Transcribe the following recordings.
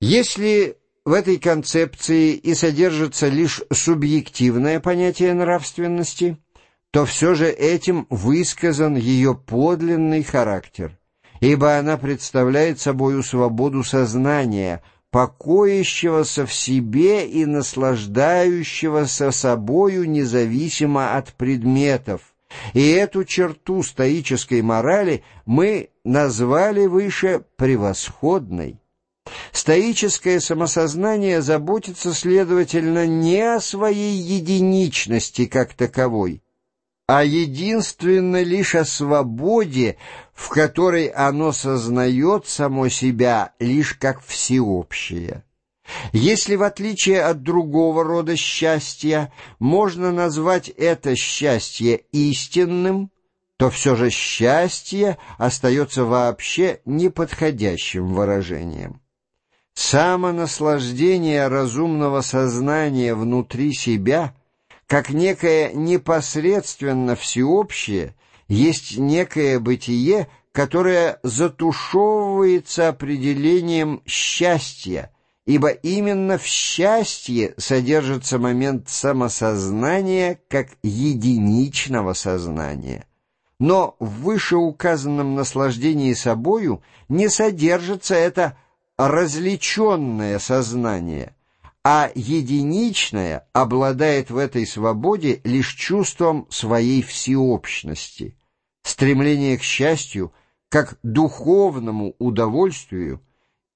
Если в этой концепции и содержится лишь субъективное понятие нравственности, то все же этим высказан ее подлинный характер, ибо она представляет собою свободу сознания, покоящегося в себе и наслаждающегося собою независимо от предметов, и эту черту стоической морали мы назвали выше превосходной. Стоическое самосознание заботится, следовательно, не о своей единичности как таковой, а единственно лишь о свободе, в которой оно сознает само себя лишь как всеобщее. Если в отличие от другого рода счастья можно назвать это счастье истинным, то все же счастье остается вообще неподходящим выражением. Самонаслаждение разумного сознания внутри себя, как некое непосредственно всеобщее, есть некое бытие, которое затушевывается определением счастья, ибо именно в счастье содержится момент самосознания как единичного сознания. Но в вышеуказанном наслаждении собою не содержится это различенное сознание, а единичное обладает в этой свободе лишь чувством своей всеобщности. Стремление к счастью, как духовному удовольствию,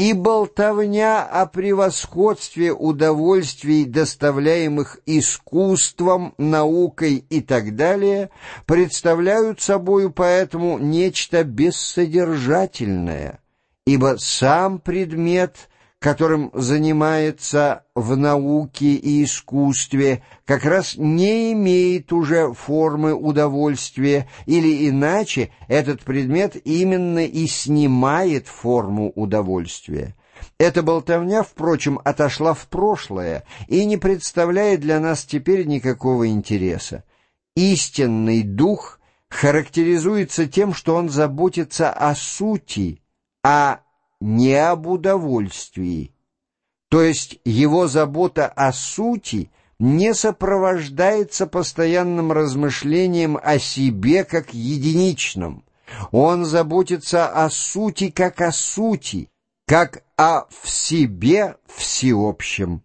и болтовня о превосходстве удовольствий, доставляемых искусством, наукой и так далее, представляют собою поэтому нечто бессодержательное, ибо сам предмет которым занимается в науке и искусстве, как раз не имеет уже формы удовольствия, или иначе этот предмет именно и снимает форму удовольствия. Эта болтовня, впрочем, отошла в прошлое и не представляет для нас теперь никакого интереса. Истинный дух характеризуется тем, что он заботится о сути, а не об удовольствии. То есть его забота о сути не сопровождается постоянным размышлением о себе как единичном. Он заботится о сути как о сути, как о в себе всеобщем.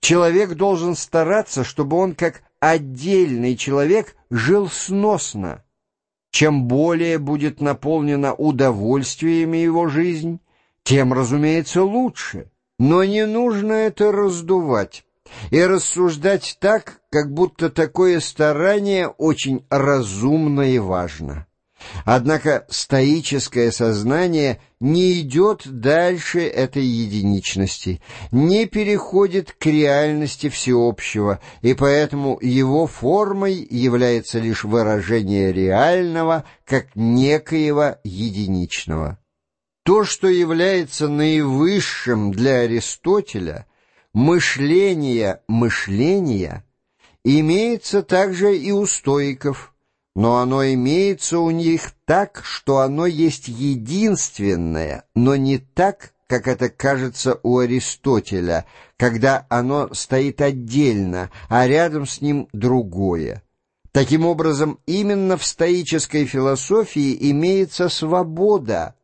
Человек должен стараться, чтобы он как отдельный человек жил сносно. Чем более будет наполнена удовольствиями его жизнь, тем, разумеется, лучше. Но не нужно это раздувать и рассуждать так, как будто такое старание очень разумно и важно. Однако стоическое сознание не идет дальше этой единичности, не переходит к реальности всеобщего, и поэтому его формой является лишь выражение реального как некоего единичного. То, что является наивысшим для Аристотеля, мышление мышления, имеется также и у стоиков, но оно имеется у них так, что оно есть единственное, но не так, как это кажется у Аристотеля, когда оно стоит отдельно, а рядом с ним другое. Таким образом, именно в стоической философии имеется свобода,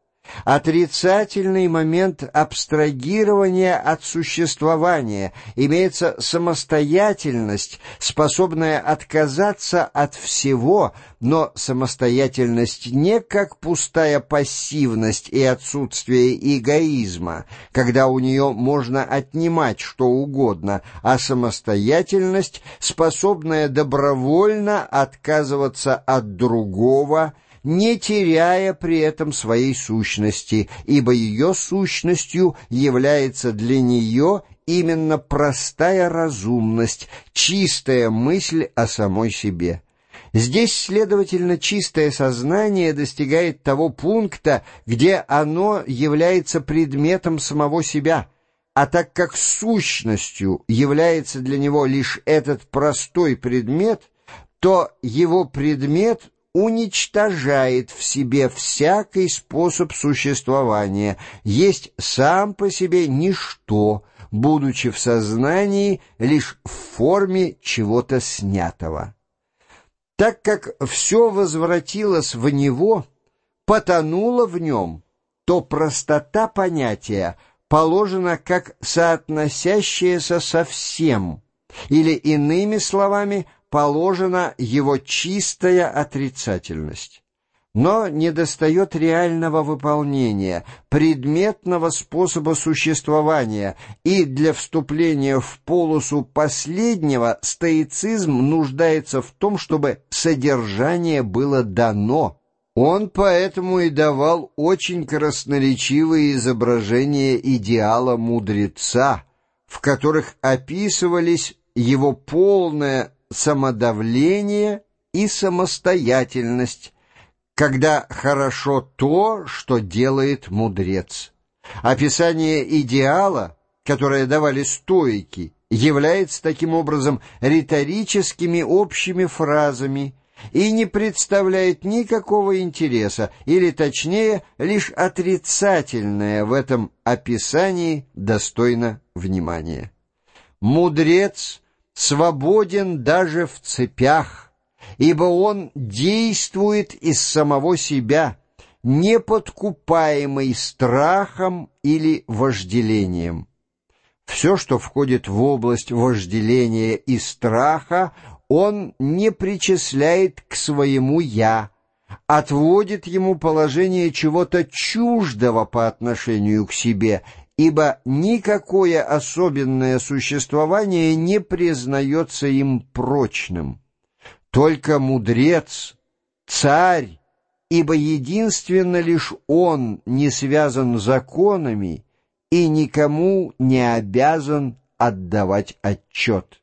Отрицательный момент абстрагирования от существования, имеется самостоятельность, способная отказаться от всего, но самостоятельность не как пустая пассивность и отсутствие эгоизма, когда у нее можно отнимать что угодно, а самостоятельность, способная добровольно отказываться от другого, не теряя при этом своей сущности, ибо ее сущностью является для нее именно простая разумность, чистая мысль о самой себе. Здесь, следовательно, чистое сознание достигает того пункта, где оно является предметом самого себя, а так как сущностью является для него лишь этот простой предмет, то его предмет уничтожает в себе всякий способ существования, есть сам по себе ничто, будучи в сознании лишь в форме чего-то снятого. Так как все возвратилось в него, потонуло в нем, то простота понятия положена как соотносящаяся со всем, или, иными словами, положена его чистая отрицательность. Но недостает реального выполнения, предметного способа существования, и для вступления в полосу последнего стоицизм нуждается в том, чтобы содержание было дано. Он поэтому и давал очень красноречивые изображения идеала мудреца, в которых описывались его полное самодавление и самостоятельность, когда хорошо то, что делает мудрец. Описание идеала, которое давали стойки, является таким образом риторическими общими фразами и не представляет никакого интереса, или точнее, лишь отрицательное в этом описании достойно внимания. Мудрец свободен даже в цепях, ибо он действует из самого себя, не подкупаемый страхом или вожделением. Все, что входит в область вожделения и страха, он не причисляет к своему «я», отводит ему положение чего-то чуждого по отношению к себе ибо никакое особенное существование не признается им прочным. Только мудрец, царь, ибо единственно лишь он не связан законами и никому не обязан отдавать отчет.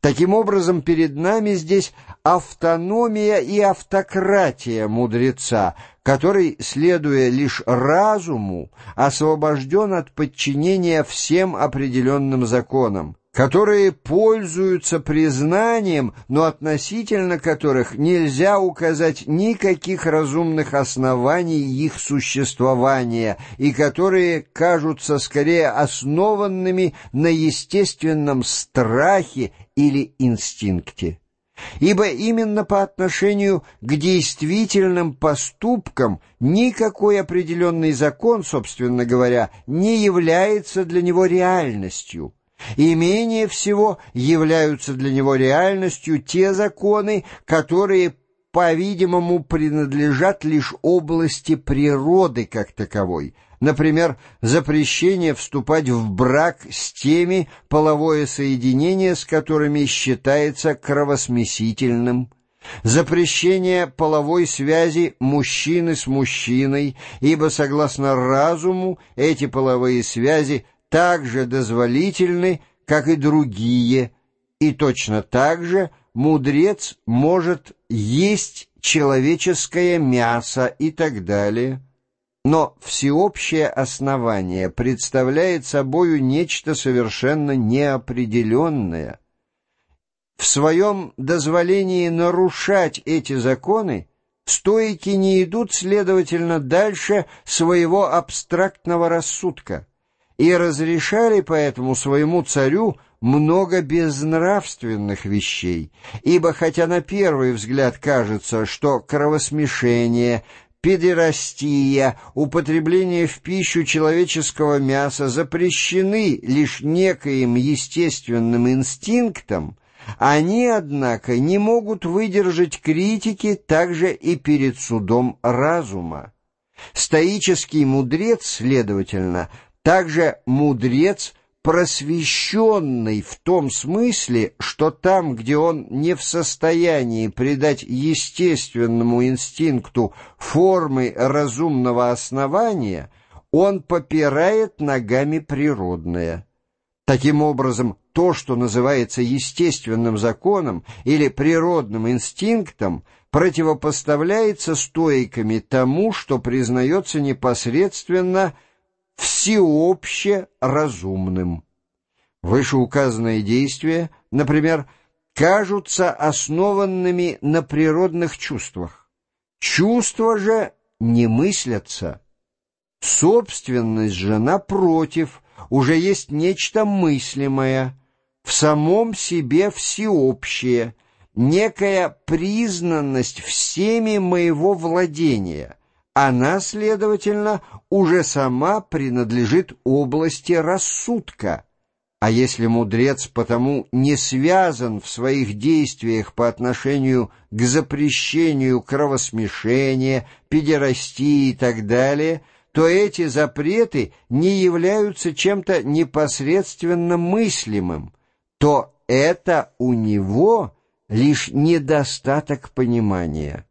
Таким образом, перед нами здесь автономия и автократия мудреца, который, следуя лишь разуму, освобожден от подчинения всем определенным законам, которые пользуются признанием, но относительно которых нельзя указать никаких разумных оснований их существования и которые кажутся скорее основанными на естественном страхе или инстинкте. Ибо именно по отношению к действительным поступкам никакой определенный закон, собственно говоря, не является для него реальностью. И менее всего являются для него реальностью те законы, которые, по-видимому, принадлежат лишь области природы как таковой – Например, запрещение вступать в брак с теми, половое соединение с которыми считается кровосмесительным, запрещение половой связи мужчины с мужчиной, ибо, согласно разуму, эти половые связи так же дозволительны, как и другие, и точно так же мудрец может есть человеческое мясо и так далее. Но всеобщее основание представляет собою нечто совершенно неопределенное. В своем дозволении нарушать эти законы стойки не идут, следовательно, дальше своего абстрактного рассудка и разрешали поэтому своему царю много безнравственных вещей, ибо хотя на первый взгляд кажется, что кровосмешение, педерастия, употребление в пищу человеческого мяса запрещены лишь некоим естественным инстинктом, они, однако, не могут выдержать критики также и перед судом разума. Стоический мудрец, следовательно, также мудрец – просвещенный в том смысле, что там, где он не в состоянии придать естественному инстинкту формы разумного основания, он попирает ногами природное. Таким образом, то, что называется естественным законом или природным инстинктом, противопоставляется стойками тому, что признается непосредственно – всеобще разумным. Вышеуказанные действия, например, кажутся основанными на природных чувствах, Чувства же не мыслятся. Собственность же, напротив, уже есть нечто мыслимое, в самом себе всеобщее, некая признанность всеми моего владения. Она, следовательно, уже сама принадлежит области рассудка. А если мудрец потому не связан в своих действиях по отношению к запрещению кровосмешения, педерастии и так далее, то эти запреты не являются чем-то непосредственно мыслимым, то это у него лишь недостаток понимания.